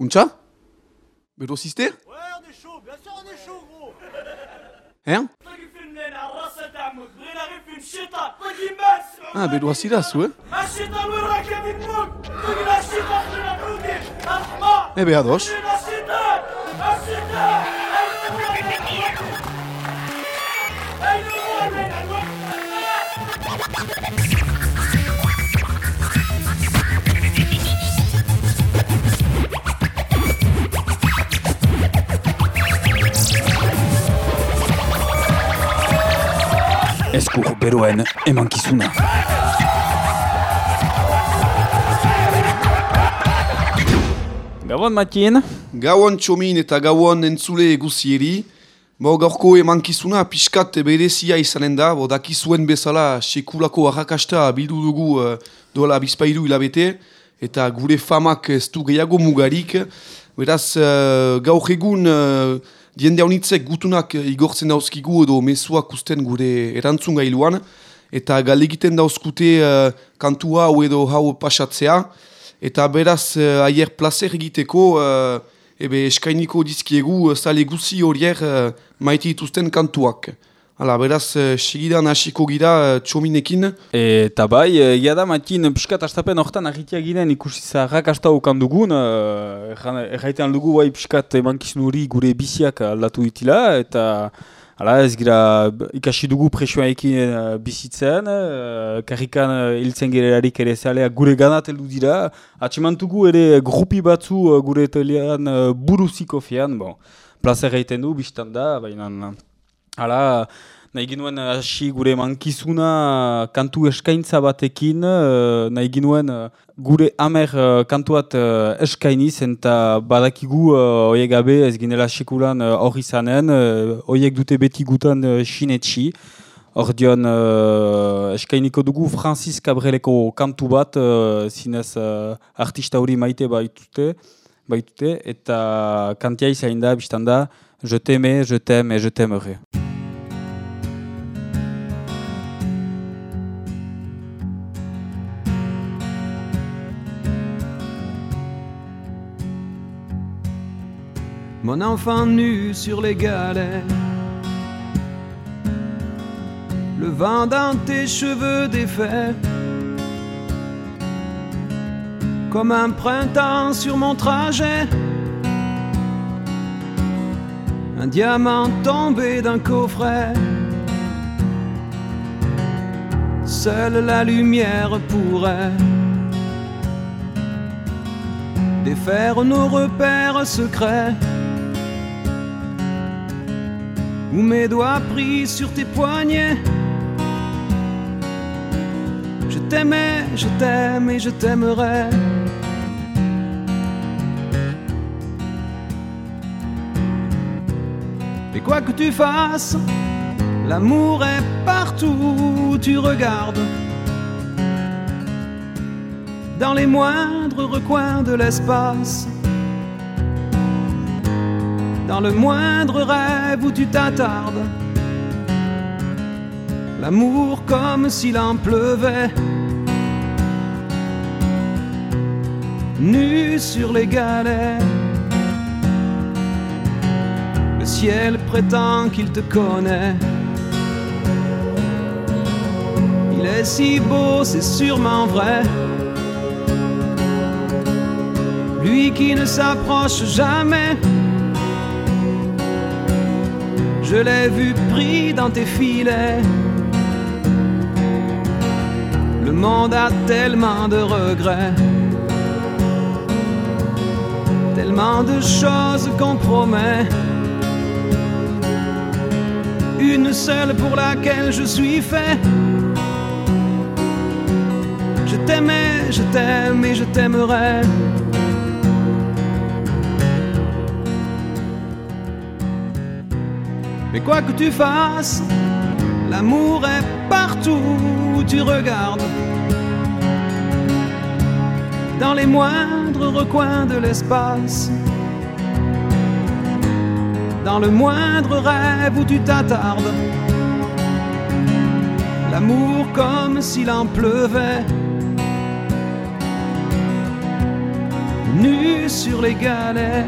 Uncha Mais d'où Ouais, on est chaud, bien sûr, on est chaud, gros. Hein? Ah, mais d'où ouais Eh bien, adoche. Eskur beroen emankizuna. Gabon, Matien. Gauan txomin eta gauan entzule eguzieri, bo gaurko emankizuna pixkat berezia izanen da, bo dakizuen bezala sekulako arrakasta bildu dugu uh, dola bizpairu hilabete, eta gure famak ez du gehiago mugarik, beraz uh, gaur egun uh, diende haunitzek gutunak igortzen dauzkigu edo mezuak usten gure erantzun gailuan, eta galegiten dauzkute uh, kantua hau edo hau pasatzea, Eta beraz, uh, aier placer egiteko, uh, ebe eskainiko dizkiegu uh, zale guzi horier uh, maite dituzten kantuak. Hala, beraz, uh, segidan hasiko gira uh, txominekin. Eta bai, ia da, Matien, piskat astapen hortan agitia ginen ikusi zaharrak asta ukan dugun, uh, erraitean dugu bai piskat emankizun hori gure biziak aldatu ditila, eta Hala, ez gira ikasi dugu presioaekin uh, bizitzen, uh, karrikan uh, hiltzen gererarik ere zalea gure ganat heldu dira, atsemantugu ere grupi batzu uh, gure telean uh, buruziko fian, bon, placer egiten du, biztan da, baina, hala, nahi ginuen hasi gure mankizuna kantu eskaintza batekin, uh, nahi ginuen gure amer kantuat eskainiz, eta badakigu oiek gabe ez ginela sekulan hori izanen, uh, oiek dute beti gutan sinetxi. Hor dion, uh, eskainiko dugu Francis Cabreleko kantu bat, uh, zinez uh, artista hori maite baitute, baitute eta kantia izain da, biztan da, je t'aime, je t'aime et je t'aimerai. Mon enfant nu sur les galets. Le vent dans tes cheveux défaits. Comme un printemps sur mon trajet. Un diamant tombé d'un coffret. Seule la lumière pourrait défaire nos repères secrets. Ou mes doigts pris sur tes poignets. Je t'aimais, je t'aime et je t'aimerai. Et quoi que tu fasses, l'amour est partout où tu regardes. Dans les moindres recoins de l'espace dans le moindre rêve où tu t'attardes. L'amour comme s'il en pleuvait. Nu sur les galets. Le ciel prétend qu'il te connaît. Il est si beau, c'est sûrement vrai. Lui qui ne s'approche jamais. Je l'ai vu pris dans tes filets. Le monde a tellement de regrets, tellement de choses qu'on promet. Une seule pour laquelle je suis fait. Je t'aimais, je t'aime et je t'aimerai. Mais quoi que tu fasses, l'amour est partout où tu regardes. Dans les moindres recoins de l'espace. Dans le moindre rêve où tu t'attardes. L'amour comme s'il en pleuvait. nu sur les galets.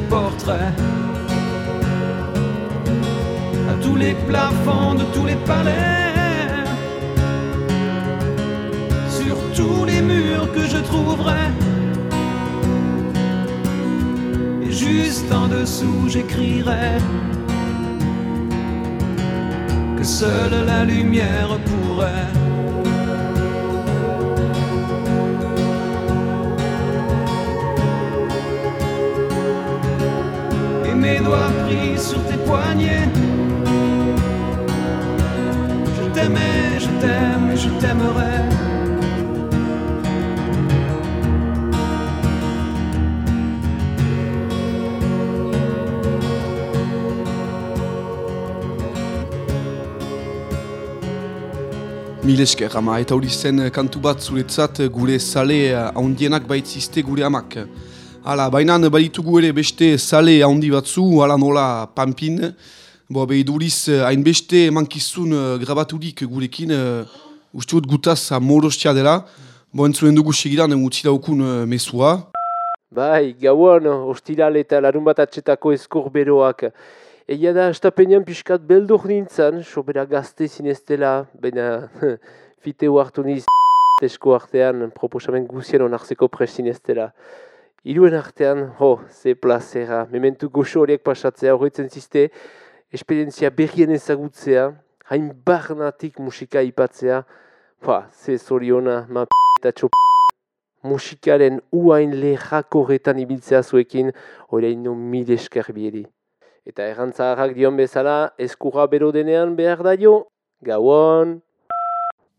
Portraits. À tous les plafonds de tous les palais. Sur tous les murs que je trouverai. Et juste en dessous, j'écrirai que seule la lumière pourrait. Mes doigts pris sur tes poignets. Je t'aimais, je t'aime et je t'aimerai. Mil esker, ama, eta hori zen kantu bat zuretzat gure sale eh, haundienak baitzizte gure amak. Hala, baina baditugu ere beste sale haundi batzu, hala nola pampin. Bo, behiduriz, hainbeste mankizun uh, grabaturik gurekin, uh, uste dut gutaz amorostia dela. Bo, entzunen dugu segidan, utzi daukun uh, mesua. Bai, gauan, ostiral eta larun bat atxetako eskur beroak. Egia da, estapenean pixkat beldur nintzen, sobera gazte zineztela, baina fiteu hartu niz esko artean proposamen guzien onartzeko pres zineztela. Iruen artean, ho, ze plazera, mementu goxo horiek pasatzea horretzen ziste, esperientzia berrien ezagutzea, hain barnatik musika ipatzea, ba, ze zoriona, ma p*** eta txop musikaren uain lehako horretan ibiltzea zuekin, horrein no mil esker bieri. Eta errantzaharrak dion bezala, eskurra bero denean behar da jo, gauan.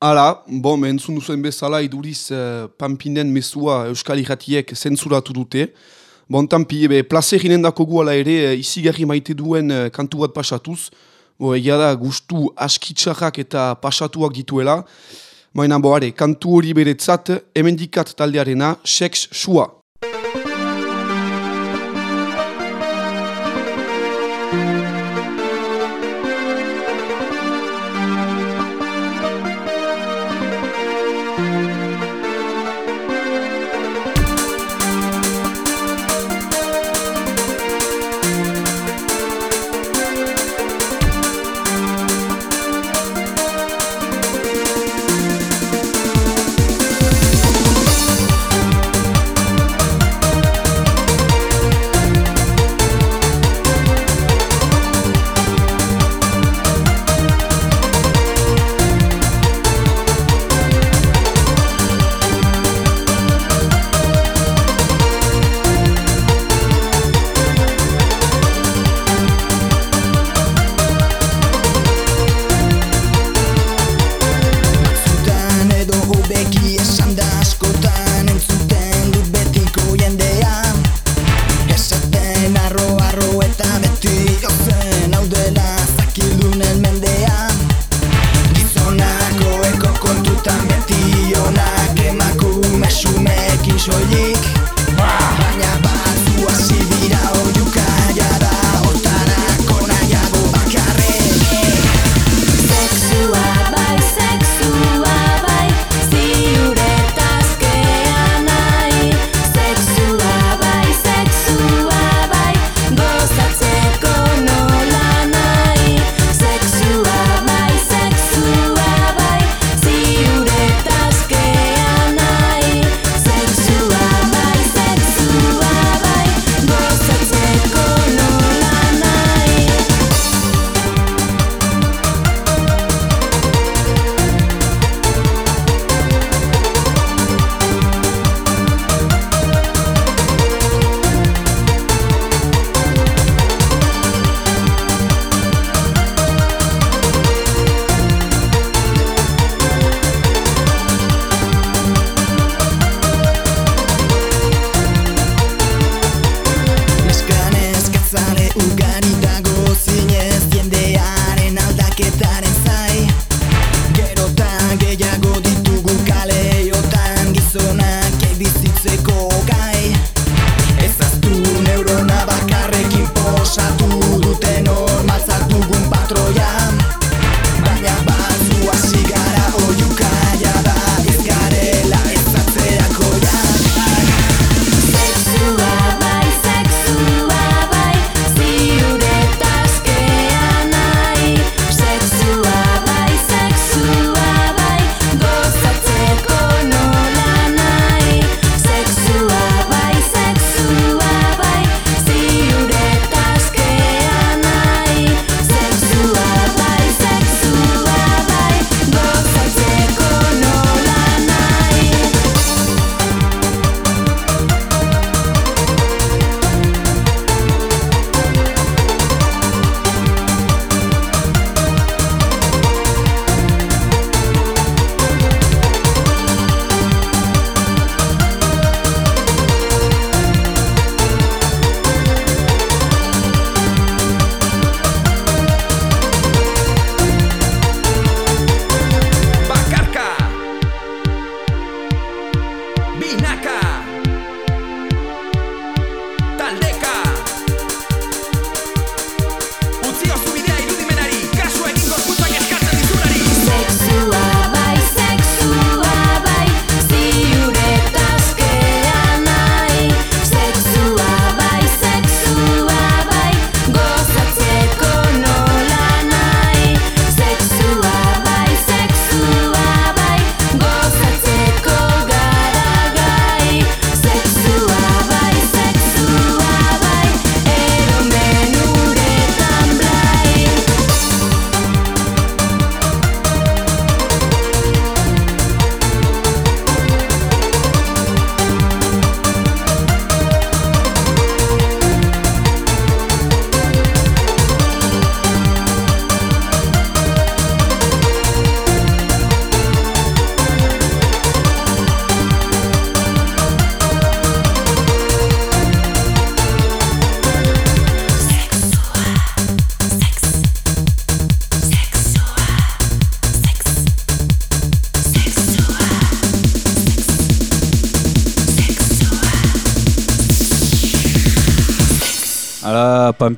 Hala, bon, entzun duzuen bezala iduriz uh, Pampinen mesua Euskal Iratiek zentzuratu dute. Bon, tampi, ebe, placer inendako guala ere uh, izigarri maite duen uh, kantu bat pasatuz. Bo, egia da, gustu askitxarrak eta pasatuak dituela. Baina, bo, are, kantu hori beretzat, emendikat taldearena, seks sua.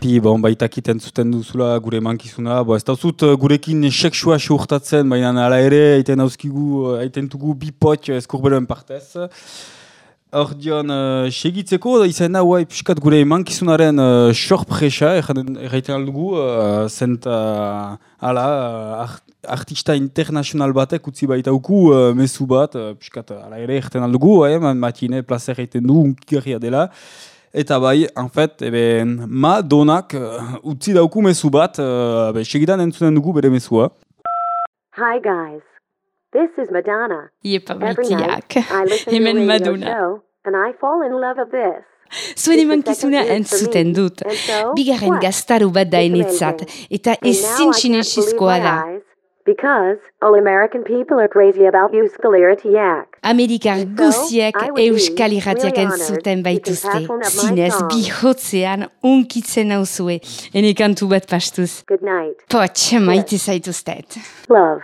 Pampi, bon, baitakiten zuten duzula gure mankizuna. Bo, ez da zut uh, gurekin seksua seurtatzen, baina hala ere, aiten dauzkigu, uh, aiten dugu bipot eskurberoen partez. Hor dion, uh, segitzeko, izan da, guai, piskat gure mankizunaren uh, sorpresa, erraiten aldugu, uh, zent, uh, hala, uh, art, artista internazional batek utzi baitauku uh, mesu bat, uh, piskat, hala ere, erraiten aldugu, eh, matine, placer egiten du, unkigarria dela. Eta bai, en fait, ebe, Madonak uh, utzi dauku mezu bat, uh, be, segidan entzunen dugu bere mezua. Hi guys, this is Madonna. Iepa Every night maitiak. I listen to a Hemen Madonna. show and I fall in love with this. Zuen emankizuna for entzuten dut. So, Bigarren gaztaru bat da amazing. Eta ezin sinesizkoa my da. Because all American people are crazy about Euskal Herriak. Amerikar so, guziek euskal irratiak really entzuten you baituzte. Zinez bihotzean unkitzen nauzue. Ene kantu bat pastuz. Good night. Potx, maite zaituztet. Love.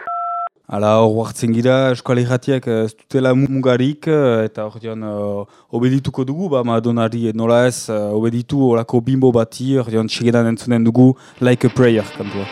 Hala, hor hartzen gira, eskual irratiak eh, ez dutela mugarik, eh, eta hor dion, uh, obedituko dugu, ba, Madonari nola ez, uh, obeditu olako bimbo bati, hor dion, segidan entzunen dugu, like a prayer, kantua.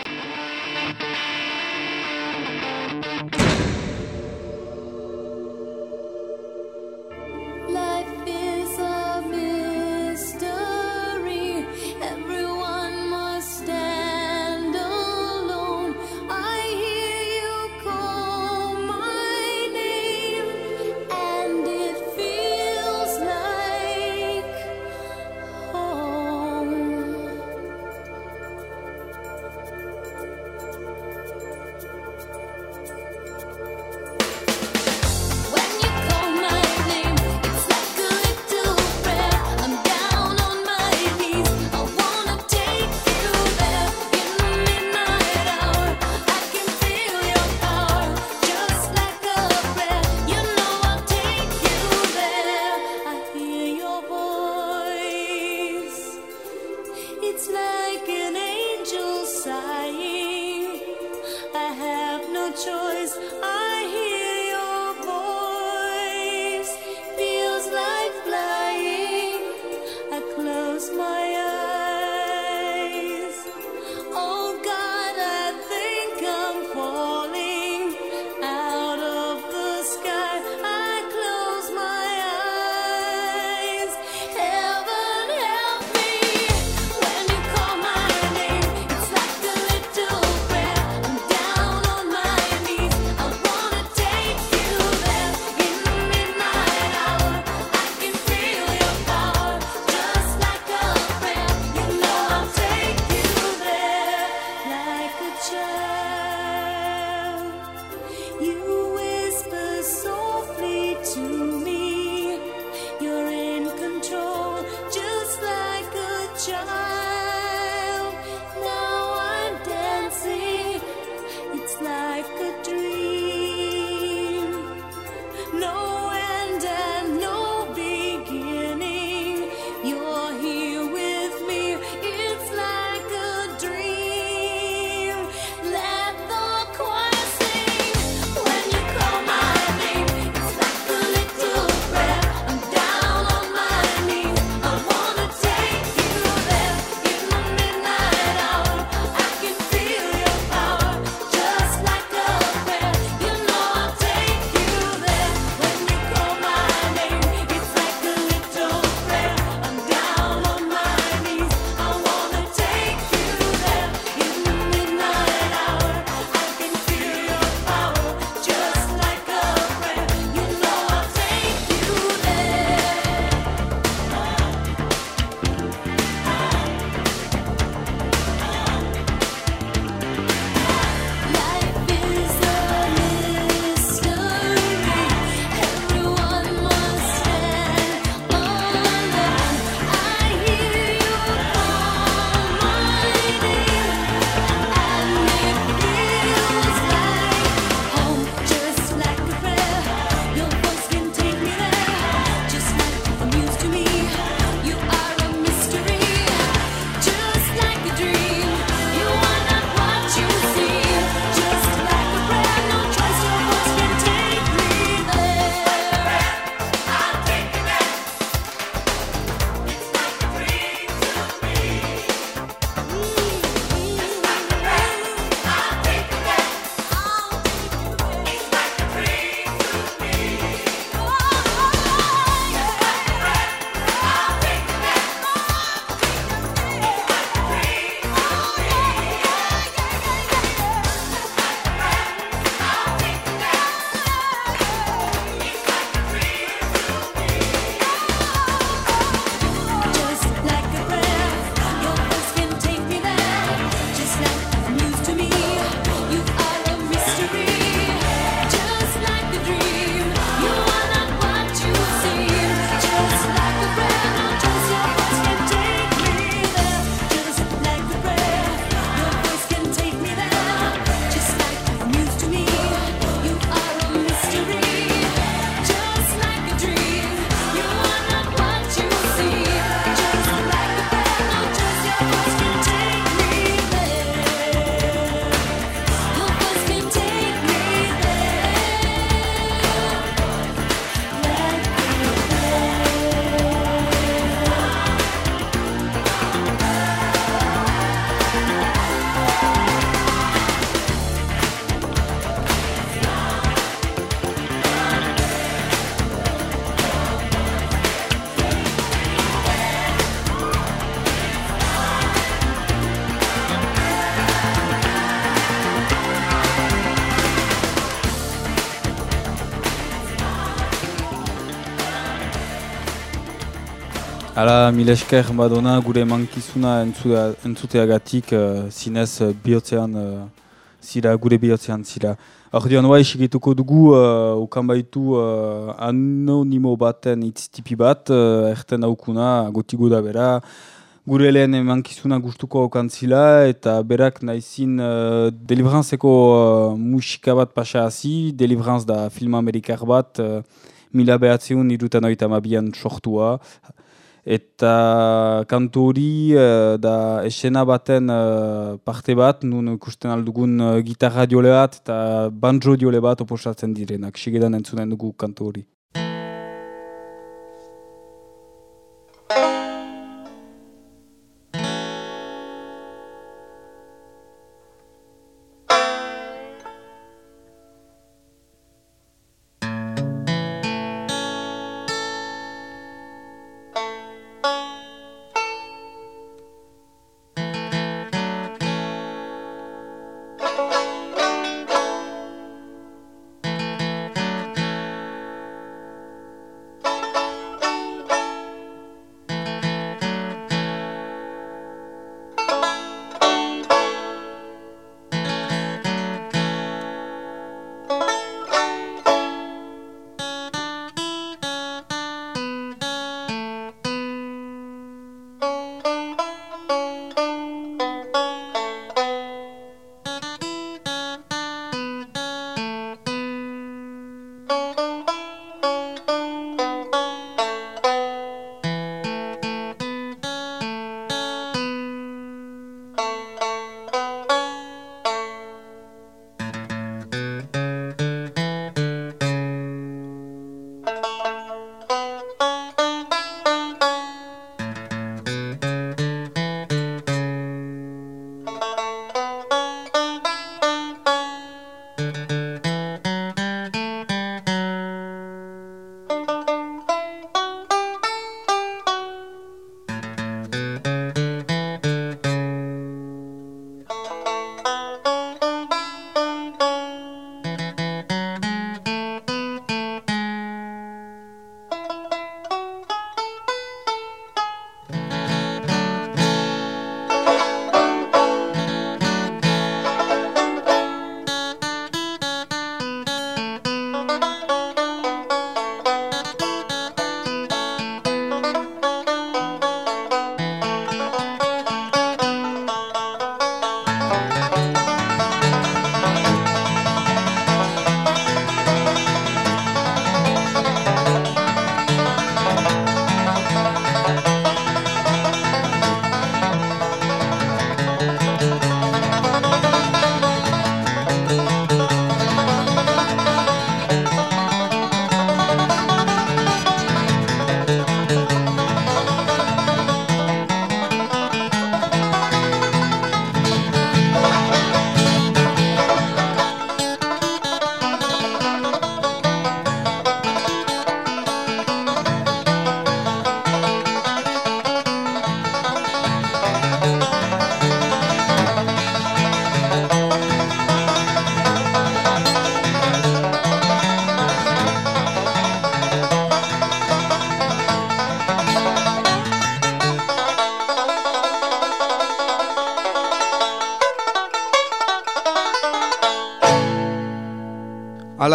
just Hala, mila esker badona gure mankizuna entzutea- entzuteagatik uh, zinez uh, bihotzean uh, zira, gure bihotzean zira. Ordean bai, segituko dugu, uh, ukan baitu uh, anonimo baten itztipi bat, uh, erten daukuna, gotigu da bera, gure lehen emankizuna gustuko okantzila, eta berak naizin uh, delibranzeko uh, musika bat pasa hazi, delibranz da film amerikar bat, uh, mila behatzeun irutan oita mabian sortua, eta kantu hori eh, da esena baten eh, parte bat, nun ikusten aldugun uh, gitarra diole bat eta banjo diole bat oposatzen direnak. Segedan entzunen dugu kantu hori.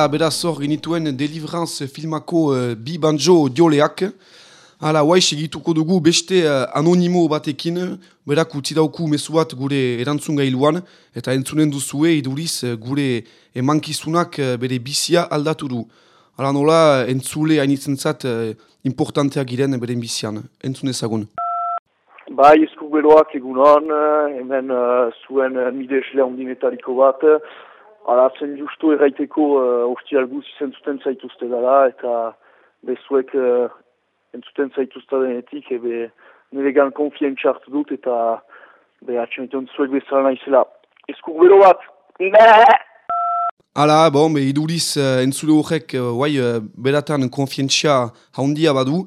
Beraz hor genituen Deliverance filmako uh, bi banjo dioleak. Hala, guai segituko dugu beste uh, anonimo batekin, berak utzi dauku mezu bat gure erantzun gailuan, eta entzunen duzue iduriz uh, gure emankizunak uh, bere bizia aldatu du. Hala nola, entzule hainitzen zat uh, importanteak giren bere bizian. Entzun ezagun. Bai, eskuberoak egunon, eh, hemen uh, zuen uh, midesle ondinetariko bat. Hala, zen justu erraiteko uh, ostial guz izen zuten zaituzte dela, eta bezuek uh, entzuten zaituzte denetik, ebe niregan konfientza hartu dut, eta be atxemiton zuek bezala naizela. Eskubero bat! Neee! Hala, bon, be, iduriz uh, entzule horrek uh, guai, uh, beratan konfientzia haundia badu,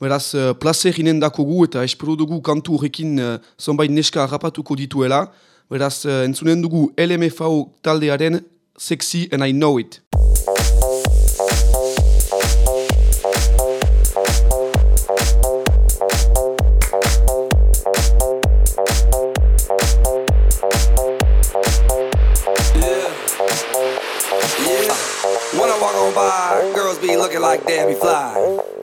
beraz uh, placer inen dakogu eta espero dugu kantu horrekin uh, zonbait neska harrapatuko dituela, Beraz, uh, entzunen dugu LMFU taldearen Sexy and I Know It. Yeah. Yeah. When I walk on by, girls be looking like damn fly.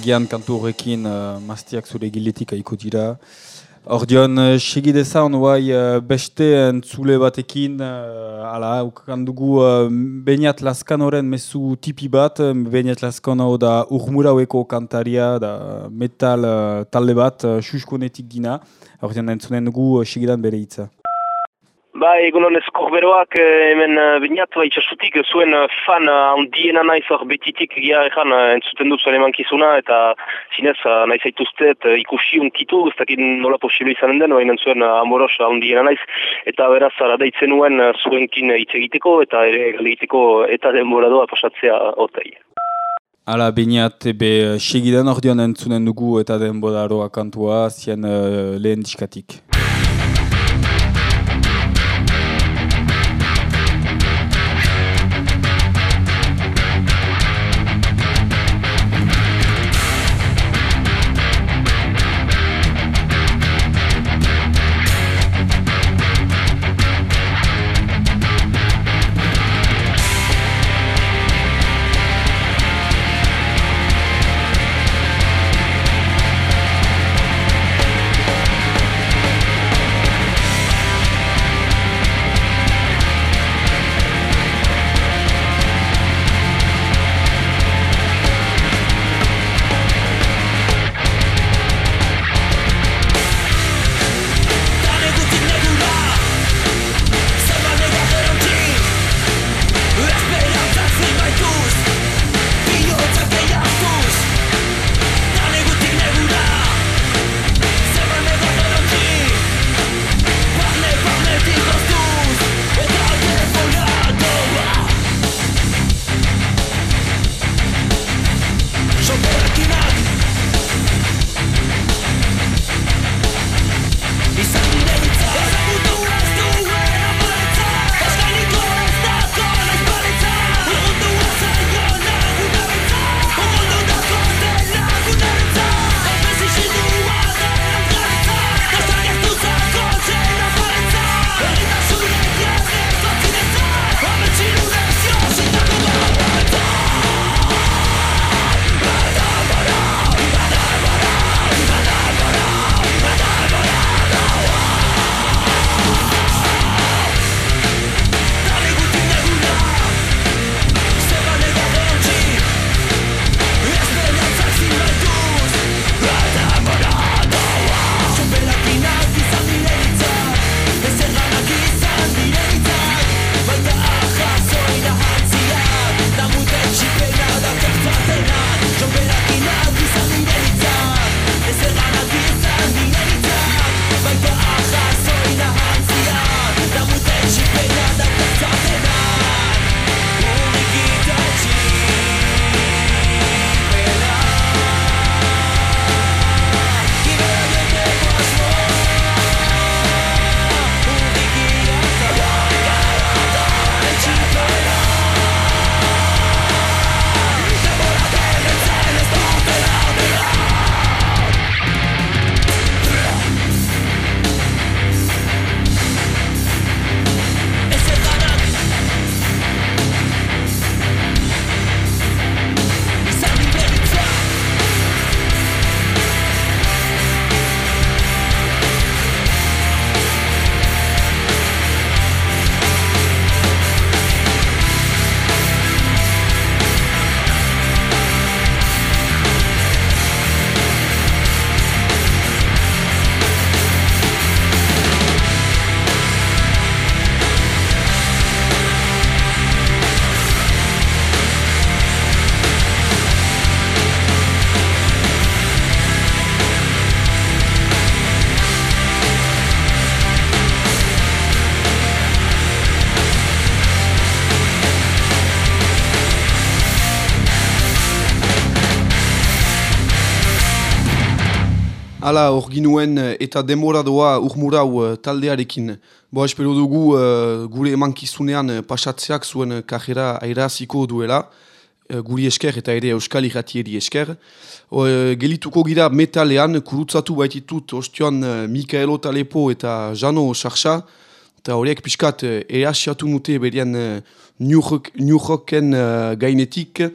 Agian kantu horrekin uh, maztiak zure giletik aiko dira. Ordion, uh, segi dezan, guai, uh, beste entzule batekin, uh, ala, ukan dugu uh, Beñat Laskanoren mezu tipi bat, uh, Beñat Laskano da urmuraueko kantaria, da metal uh, talde bat, uh, xuskonetik dina. Ordion, entzunen dugu uh, segidan bere hitza. Ba, egunon ez korberoak eh, hemen uh, binat, ba, itxasutik eh, zuen fan handiena naiz hor betitik gira ezan entzuten dut zuen emankizuna eta zinez naiz aituztet ikusi unkitu, ez dakit nola posible izanen den, baina zuen amoros handiena naiz eta beraz ara daitzen nuen zuenkin hitz egiteko eta ere egiteko eta denbora doa pasatzea otai. Ala, Beñat, ebe segidan ordion entzunen dugu eta denbodaroa kantua zien uh, lehen diskatik. Hala, hor eh, eta demora doa urmurau eh, taldearekin. Bo, espero dugu eh, gure emankizunean pasatzeak zuen kajera airaziko duela, eh, guri esker eta ere euskal irratieri esker. Eh, gelituko gira metalean, kurutzatu baititut ostioan eh, Mikaelo Talepo eta Jano Sarsa, eta horiek pixkat eh, easiatu nute berian eh, New Rocken eh, gainetik.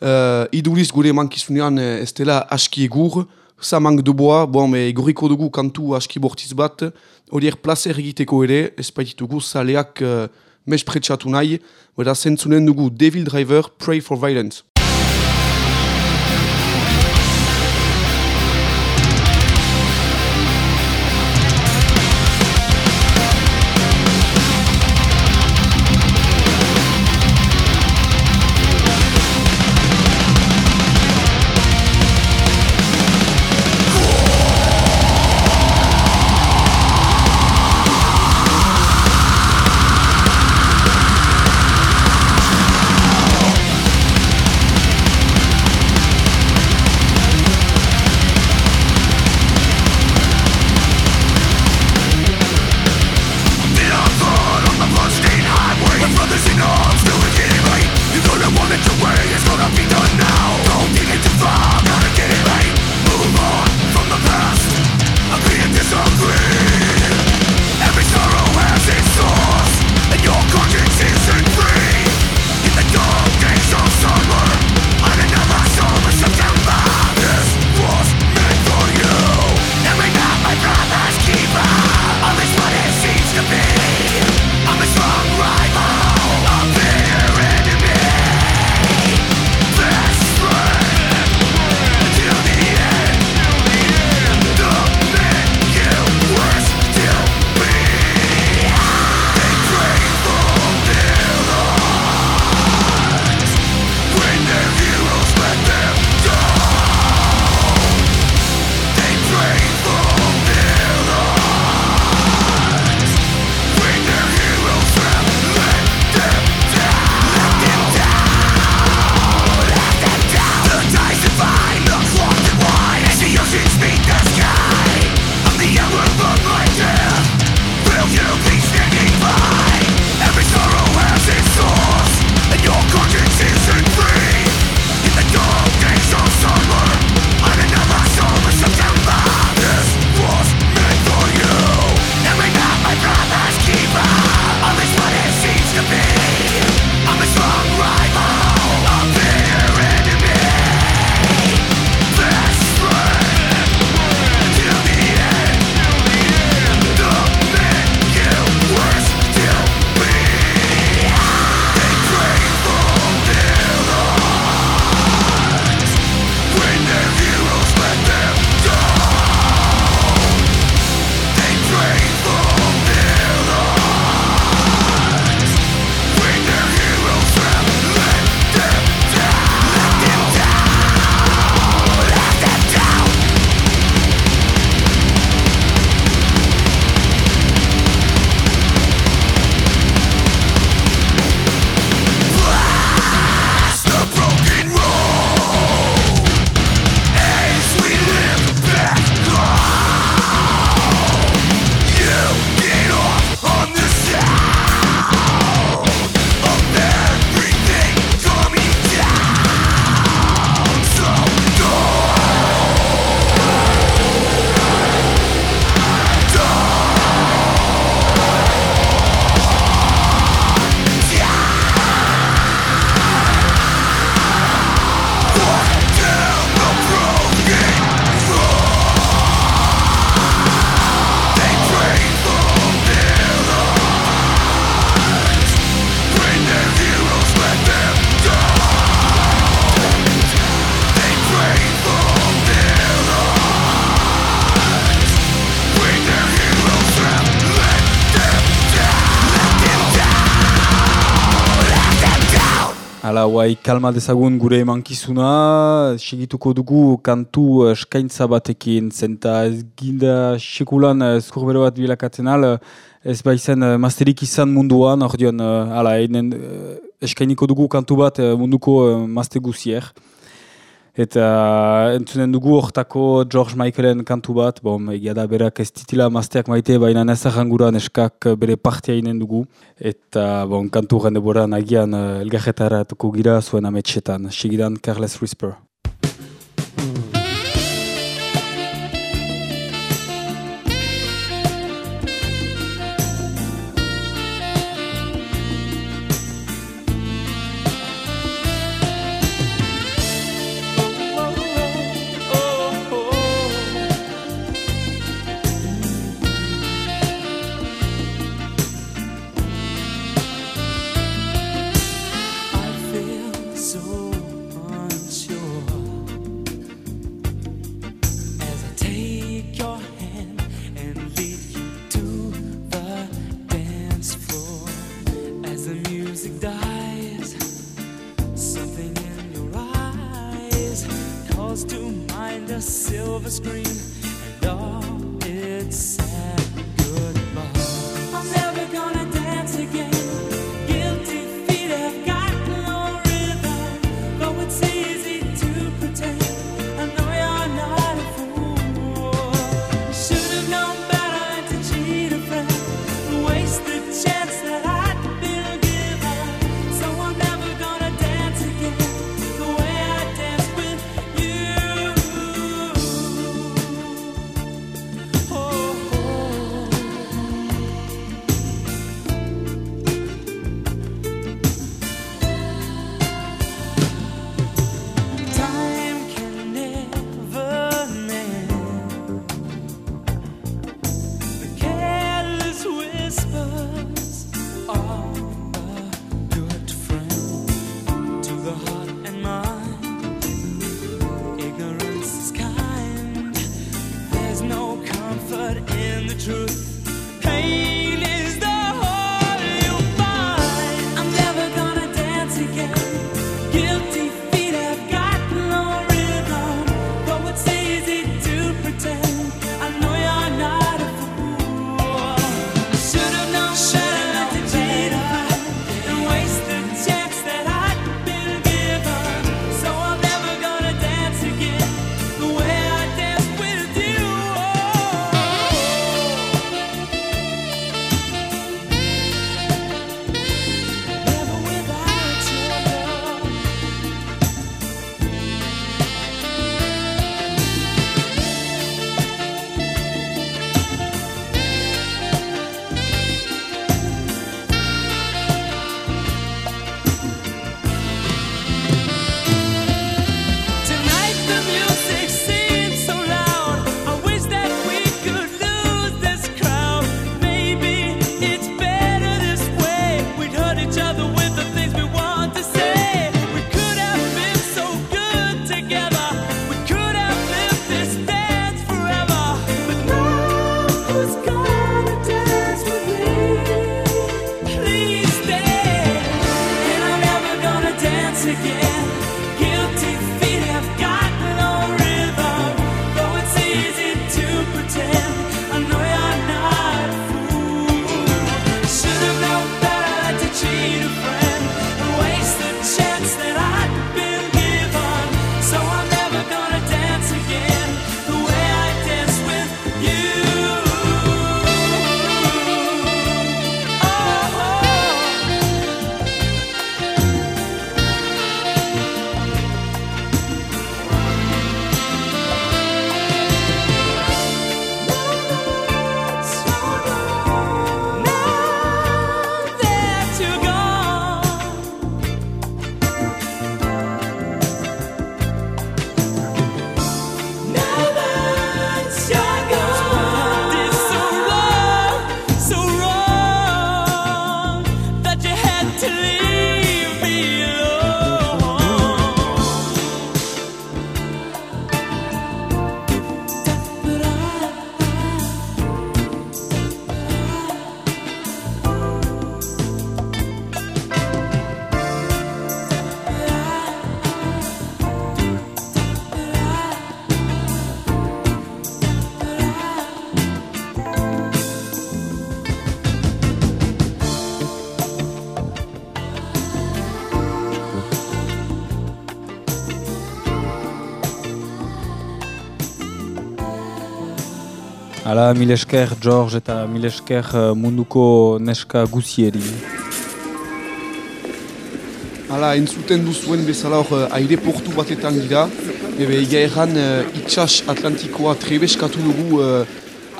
Uh, iduriz gure mankizunean uh, ez dela aski egur, samang duboa, bon, me igoriko dugu kantu aski bortiz bat, horiek placer egiteko ere, ez baititugu zaleak uh, mespretsatu nahi, bera zentzunen dugu Devil Driver, Pray for Violence. Hala, guai, kalma dezagun gure emankizuna, segituko dugu kantu eh, eskaintza batekin, zenta ez ginda sekulan eh, eskurbero bat bilakatzen al, ez baizen eh, masterik izan munduan, ordean, eh, hala, eh, eskainiko dugu kantu bat eh, munduko eh, maste guzier. Eta entzunen dugu hortako George Michaelen kantu bat, bom, egia da berak ez titila mazteak maite, baina nezahanguran eskak bere partia inen dugu. Eta bon, kantu rendeboran agian elgarretara eh, gira zuen ametxetan, sigidan Carles Whisper. Mm. Hala, mil esker George eta mil esker eh, munduko neska guzieri. Hala, entzuten duzuen bezala hor uh, aireportu batetan gira. Ebe, egia erran uh, itxas Atlantikoa trebeskatu dugu uh,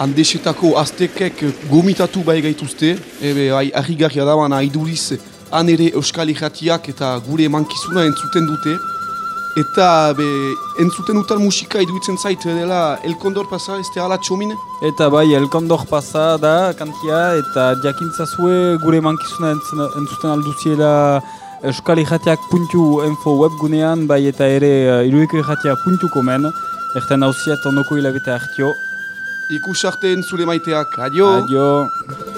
handesetako aztekek uh, gomitatu bai gaituzte. Ebe, ai, argigarria da baina aiduriz han ere Euskal Irratiak eta gure emankizuna entzuten dute. Eta be, entzuten utan musika iduitzen zait dela El Condor pasa, ez ala txomin? Eta bai, elkondor pasa da kantia eta jakintzazue gure mankizuna entzuten alduziela Euskal Irratiak puntu info webgunean, bai eta ere uh, iruiko irratia puntu komen, erten hausiat ondoko hilabete hartio. Ikus arte entzule maiteak, adio! Adio!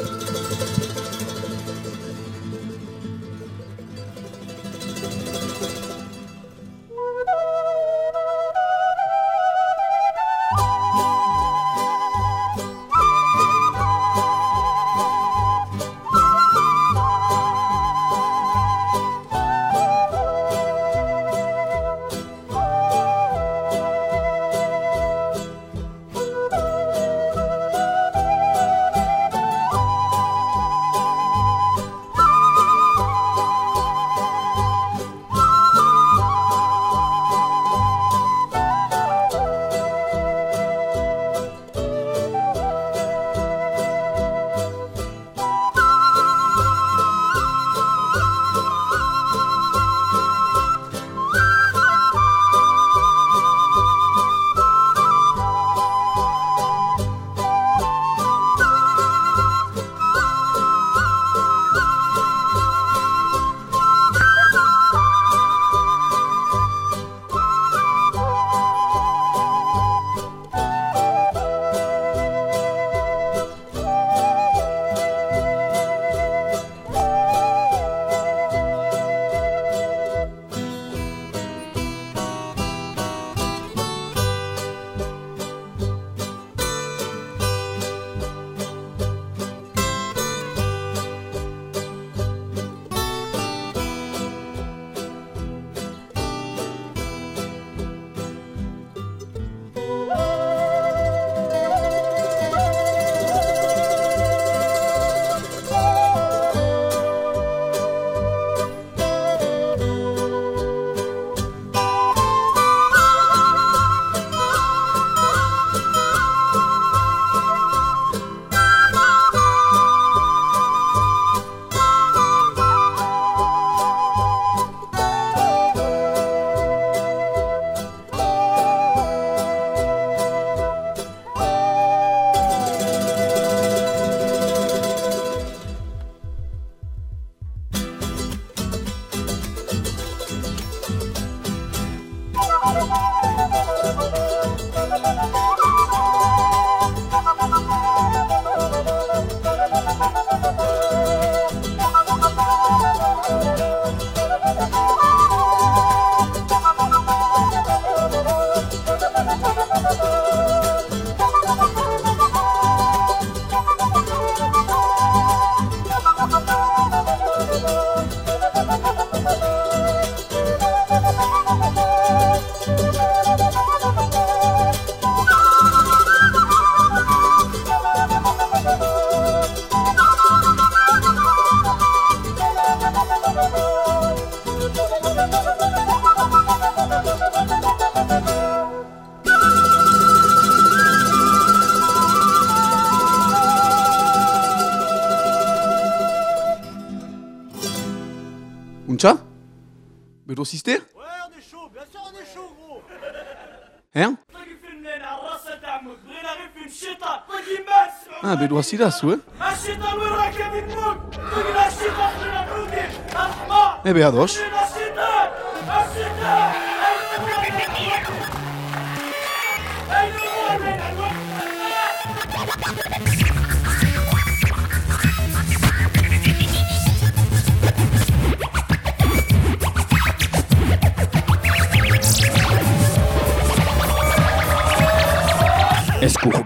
Bedo ziste? Ouais, on est chaud, bien sûr on est chaud, gros Hein? طقي في الليل على الراس دعمك غير في الشيطان طقي بس Ah, bedo azira zu, eh? الشيطان وين راكب يموت طقنا الشيطان من العودي الحمار Ebe ados.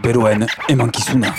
Beroen emankizuna.